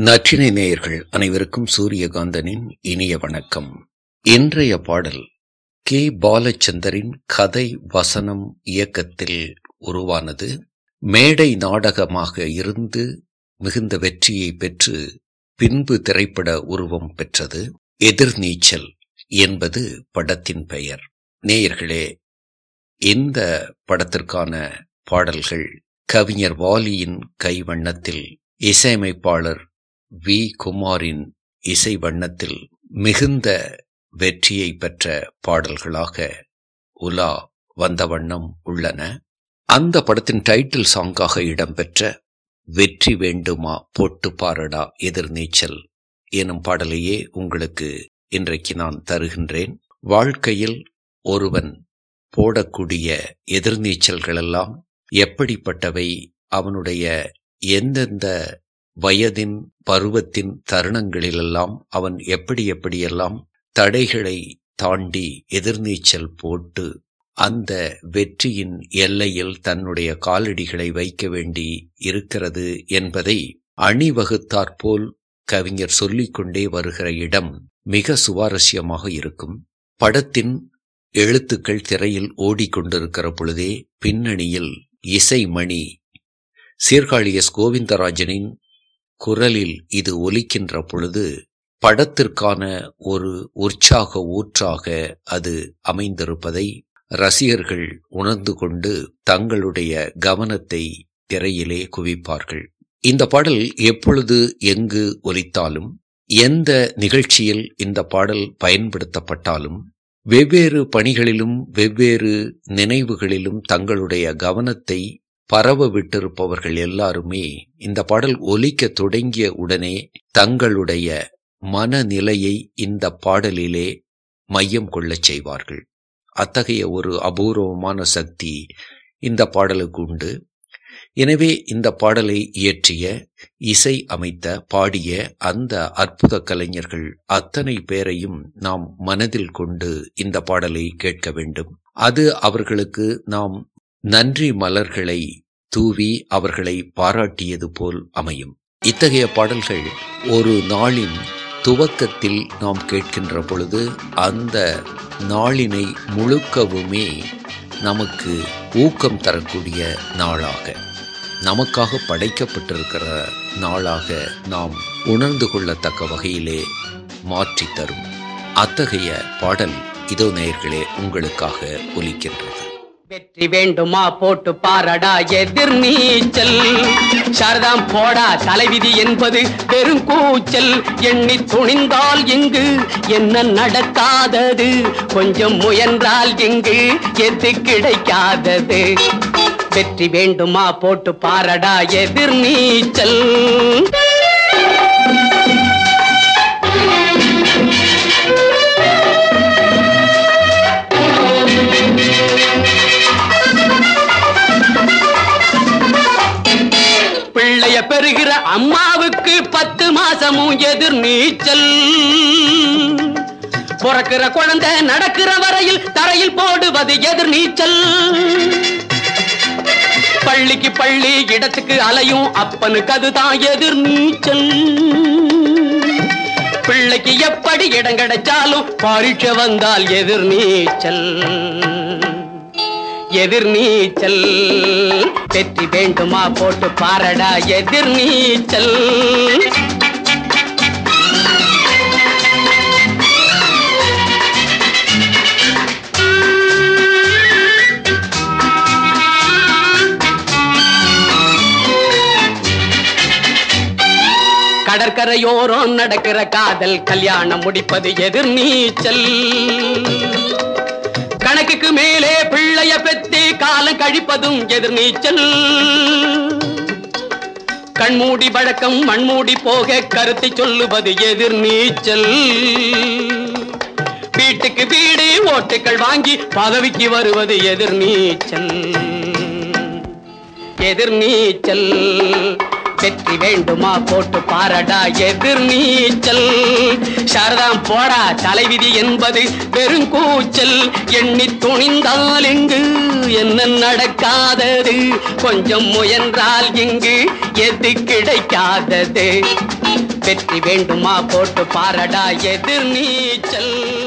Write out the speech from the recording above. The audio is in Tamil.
நற்றினை நேயர்கள் அனைவருக்கும் சூரியகாந்தனின் இனிய வணக்கம். இன்றைய பாடல் கே. பாலச்சந்தரின் கதை வசனம் இயக்கத்தில் உருவானது. மேடை நாடகமாக இருந்து மிகுந்த வெற்றியை பெற்று பின்பு திரைப்பட உருவம் பெற்றது. எதிர்நீச்சல் என்பது படத்தின் பெயர். நேயர்களே இந்த படத்திற்கான பாடல்கள் கவிஞர் வாலியின் கைவண்ணத்தில் இசையமைப்பாளர் வி. குமாரின் இசை வண்ணத்தில் மிகுந்த வெற்றியை பெற்ற பாடல்களாக உலா வந்த வண்ணம் உள்ளன. அந்த படத்தின் டைட்டில் சாங்காக இடம்பெற்ற வெற்றி வேண்டுமா போட்டு பாரடா எதிர்நீச்சல் எனும் பாடலையே உங்களுக்கு இன்றைக்கு நான் தருகின்றேன். வாழ்க்கையில் ஒருவன் போடக்கூடிய எதிர்நீச்சல்களெல்லாம் எப்படிப்பட்டவை அவனுடைய எந்தெந்த வயதின் பருவத்தின் தருணங்களிலெல்லாம் அவன் எப்படி எப்படியெல்லாம் தடைகளை தாண்டி எதிர்நீச்சல் போட்டு அந்த வெற்றியின் எல்லையில் தன்னுடைய காலடிகளை வைக்க வேண்டி இருக்கிறது என்பதை அணிவகுத்தாற்போல் கவிஞர் சொல்லிக்கொண்டே வருகிற இடம் மிக சுவாரஸ்யமாக இருக்கும். படத்தின் எழுத்துக்கள் திரையில் ஓடிக்கொண்டிருக்கிற பொழுதே பின்னணியில் இசைமணி சீர்காழி எஸ் கோவிந்தராஜனின் குரலில் இது ஒலிக்கின்ற பொழுது படத்திற்கான ஒரு உற்சாக ஊற்றாக அது அமைந்திருப்பதை ரசிகர்கள் உணர்ந்து கொண்டு தங்களுடைய கவனத்தை திரையிலே குவிப்பார்கள். இந்த பாடல் எப்பொழுது எங்கு ஒலித்தாலும் எந்த நிகழ்ச்சியில் இந்த பாடல் பயன்படுத்தப்பட்டாலும் வெவ்வேறு பணிகளிலும் வெவ்வேறு நினைவுகளிலும் தங்களுடைய கவனத்தை பரவ விட்டிருப்பவர்கள் எல்லாருமே இந்த பாடல் ஒலிக்க தொடங்கிய உடனே தங்களுடைய மனநிலையை இந்த பாடலிலே மையம் கொள்ளச் செய்வார்கள். அத்தகைய ஒரு அபூர்வமான சக்தி இந்த பாடலுக்கு உண்டு. எனவே இந்த பாடலை இயற்றிய இசை அமைத்த பாடிய அந்த அற்புத கலைஞர்கள் அத்தனை பேரையும் நாம் மனதில் கொண்டு இந்த பாடலை கேட்க வேண்டும். அது அவர்களுக்கு நாம் நன்றி மலர்களை தூவி அவர்களை பாராட்டியது போல் அமையும். இத்தகைய பாடல்கள் ஒரு நாளின் துவக்கத்தில் நாம் கேட்கின்ற பொழுது அந்த நாளினை முழுக்கவுமே நமக்கு ஊக்கம் தரக்கூடிய நாளாக நமக்காக படைக்கப்பட்டிருக்கிற நாளாக நாம் உணர்ந்து கொள்ளத்தக்க வகையிலே மாற்றி தரும். அத்தகைய பாடல் இதோ நேயர்களே உங்களுக்காக ஒலிக்கின்றது. வெற்றி வேண்டுமா போட்டு பாரடா எதிர் நீச்சல் சாரதாம் போடா தலைவிதி என்பது பெரும் கூச்சல். எண்ணி துணிந்தால் இங்கு என்ன நடக்காதது? கொஞ்சம் முயன்றால் இங்கு எது கிடைக்காதது? வெற்றி வேண்டுமா போட்டு பாரடா எதிர் நீச்சல் வருகிற அம்மாவுக்கு பத்து மாசமும் எதிர் நீச்சல் பிறக்கிற குழந்தை நடக்கிற வரையில் தரையில் போடுவது எதிர் நீச்சல் பள்ளிக்கு பள்ளி இடத்துக்கு அலையும் அப்பனுக்கு அதுதான் எதிர் நீச்சல் பிள்ளைக்கு எப்படி இடம் கிடைச்சாலும் பரீட்சை வந்தால் எதிர் நீச்சல் எதிர் நீச்சல் வெற்றி வேண்டுமா போட்டு பாரடா எதிர் நீச்சல் கடற்கரையோரம் நடக்கிற காதல் கல்யாணம் முடிப்பது எதிர் நீச்சல் கணக்குக்கு மேலே பிள்ளைய பெத்தி காலம் கழிப்பதும் எதிர் நீச்சல். கண்மூடி வழக்கம் மண்மூடி போக கருத்தை சொல்லுவது எதிர் நீச்சல். வீட்டுக்கு வீடு ஓட்டுக்கள் வாங்கி பதவிக்கு வருவது எதிர் நீச்சல். எதிர் நீச்சல். வெற்றி வேண்டுமா போட்டு பாரடா எதிர் எல்லாம் போடா தலைவிதி என்பது பெருங்கூச்சல் எண்ணி துணிந்தால் இங்கு என்ன நடக்காதது? கொஞ்சம் முயன்றால் இங்கு எது கிடைக்காதது? வெற்றி வேண்டுமா போட்டு பாரடா எதிர் நீச்சல்.